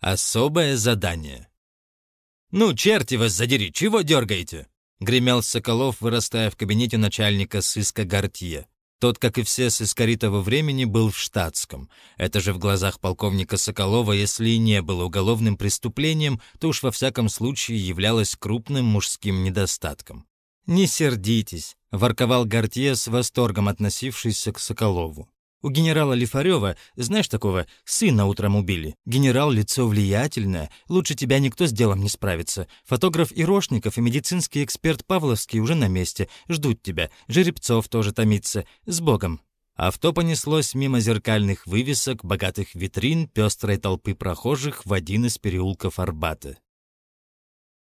Особое задание. «Ну, черти вас задери, чего дергаете?» — гремел Соколов, вырастая в кабинете начальника сыска Гортье. Тот, как и все сыскари того времени, был в штатском. Это же в глазах полковника Соколова, если и не было уголовным преступлением, то уж во всяком случае являлось крупным мужским недостатком. «Не сердитесь», — ворковал Гортье с восторгом относившийся к Соколову. У генерала Лифарева, знаешь такого, сына утром убили. Генерал — лицо влиятельное, лучше тебя никто с делом не справится. Фотограф Ирошников и медицинский эксперт Павловский уже на месте, ждут тебя. Жеребцов тоже томится. С Богом!» Авто понеслось мимо зеркальных вывесок, богатых витрин, пестрой толпы прохожих в один из переулков Арбата.